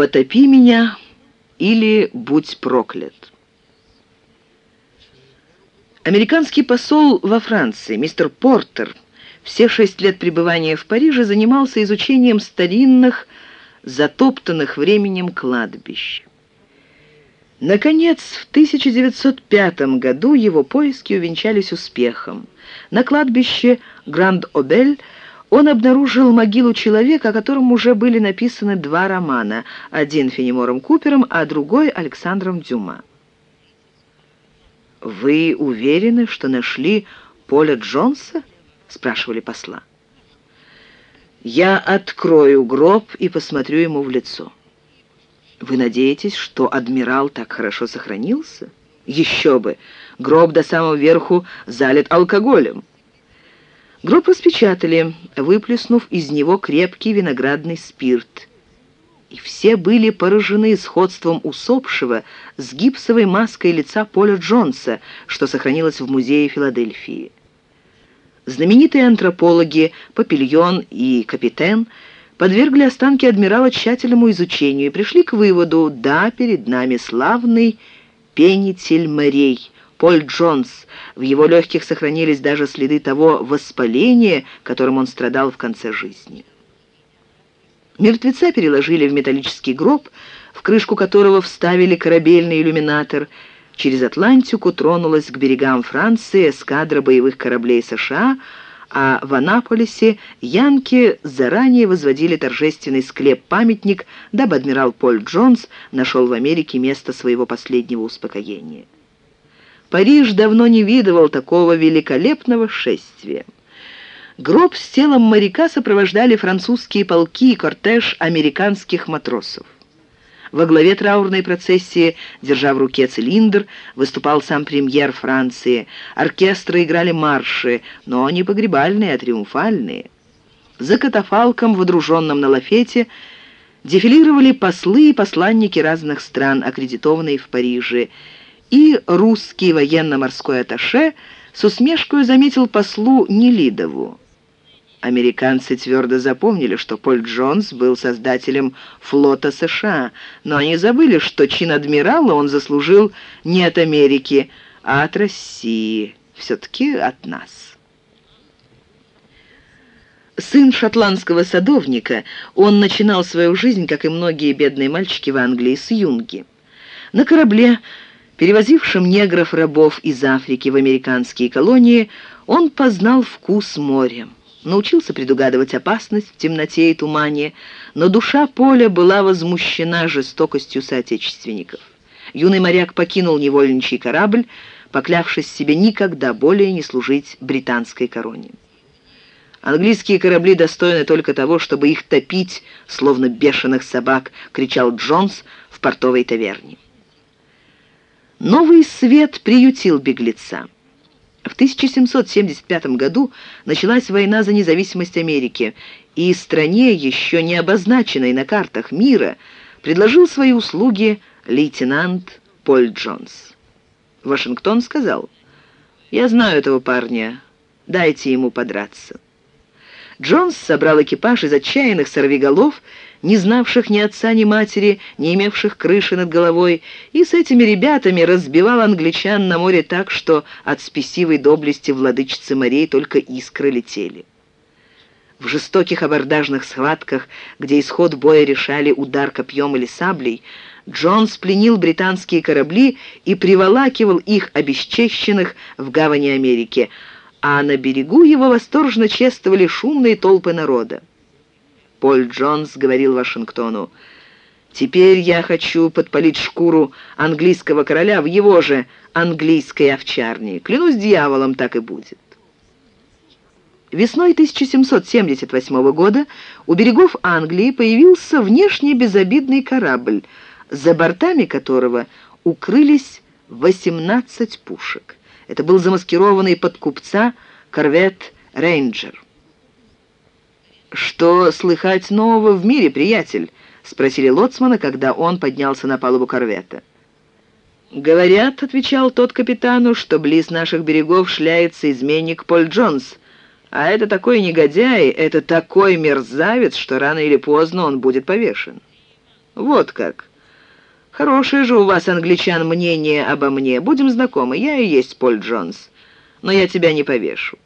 «Потопи меня» или «Будь проклят». Американский посол во Франции, мистер Портер, все шесть лет пребывания в Париже занимался изучением старинных, затоптанных временем кладбищ. Наконец, в 1905 году его поиски увенчались успехом. На кладбище Гранд-Обель он обнаружил могилу человека, о котором уже были написаны два романа, один Фенемором Купером, а другой Александром Дюма. «Вы уверены, что нашли Поля Джонса?» — спрашивали посла. «Я открою гроб и посмотрю ему в лицо». «Вы надеетесь, что адмирал так хорошо сохранился?» «Еще бы! Гроб до самого верху залит алкоголем». Гроб распечатали, выплеснув из него крепкий виноградный спирт и все были поражены сходством усопшего с гипсовой маской лица Поля Джонса, что сохранилось в музее Филадельфии. Знаменитые антропологи Папильон и Капитен подвергли останки адмирала тщательному изучению и пришли к выводу, да, перед нами славный пенитель морей, Поль Джонс. В его легких сохранились даже следы того воспаления, которым он страдал в конце жизни. Мертвеца переложили в металлический гроб, в крышку которого вставили корабельный иллюминатор. Через Атлантику тронулась к берегам Франции эскадра боевых кораблей США, а в Анаполисе янки заранее возводили торжественный склеп-памятник, дабы адмирал Поль Джонс нашел в Америке место своего последнего успокоения. Париж давно не видывал такого великолепного шествия. Гроб с телом моряка сопровождали французские полки и кортеж американских матросов. Во главе траурной процессии, держа в руке цилиндр, выступал сам премьер Франции. Оркестры играли марши, но не погребальные, а триумфальные. За катафалком, водруженным на лафете, дефилировали послы и посланники разных стран, аккредитованные в Париже, и русский военно-морской атташе с усмешкой заметил послу Нелидову. Американцы твердо запомнили, что Поль Джонс был создателем флота США, но они забыли, что чин адмирала он заслужил не от Америки, а от России, все-таки от нас. Сын шотландского садовника, он начинал свою жизнь, как и многие бедные мальчики в Англии, с юнги. На корабле, перевозившем негров-рабов из Африки в американские колонии, он познал вкус моря научился предугадывать опасность в темноте и тумане, но душа Поля была возмущена жестокостью соотечественников. Юный моряк покинул невольничий корабль, поклявшись себе никогда более не служить британской короне. «Английские корабли достойны только того, чтобы их топить, словно бешеных собак», — кричал Джонс в портовой таверне. Новый свет приютил беглеца. В 1775 году началась война за независимость Америки, и стране, еще не обозначенной на картах мира, предложил свои услуги лейтенант Поль Джонс. Вашингтон сказал, «Я знаю этого парня, дайте ему подраться». Джонс собрал экипаж из отчаянных сорвиголов, не знавших ни отца, ни матери, не имевших крыши над головой, и с этими ребятами разбивал англичан на море так, что от спесивой доблести владычицы морей только искры летели. В жестоких абордажных схватках, где исход боя решали удар копьем или саблей, Джонс пленил британские корабли и приволакивал их обесчещенных в гавани Америки, а на берегу его восторженно чествовали шумные толпы народа. Поль Джонс говорил Вашингтону, «Теперь я хочу подпалить шкуру английского короля в его же английской овчарне. Клянусь дьяволом, так и будет». Весной 1778 года у берегов Англии появился внешне безобидный корабль, за бортами которого укрылись 18 пушек. Это был замаскированный под купца корвет «Рейнджер». «Что слыхать нового в мире, приятель?» — спросили Лоцмана, когда он поднялся на палубу корвета. «Говорят», — отвечал тот капитану, «что близ наших берегов шляется изменник Поль Джонс, а это такой негодяй, это такой мерзавец, что рано или поздно он будет повешен». «Вот как. Хорошее же у вас, англичан, мнение обо мне. Будем знакомы, я и есть Поль Джонс. Но я тебя не повешу.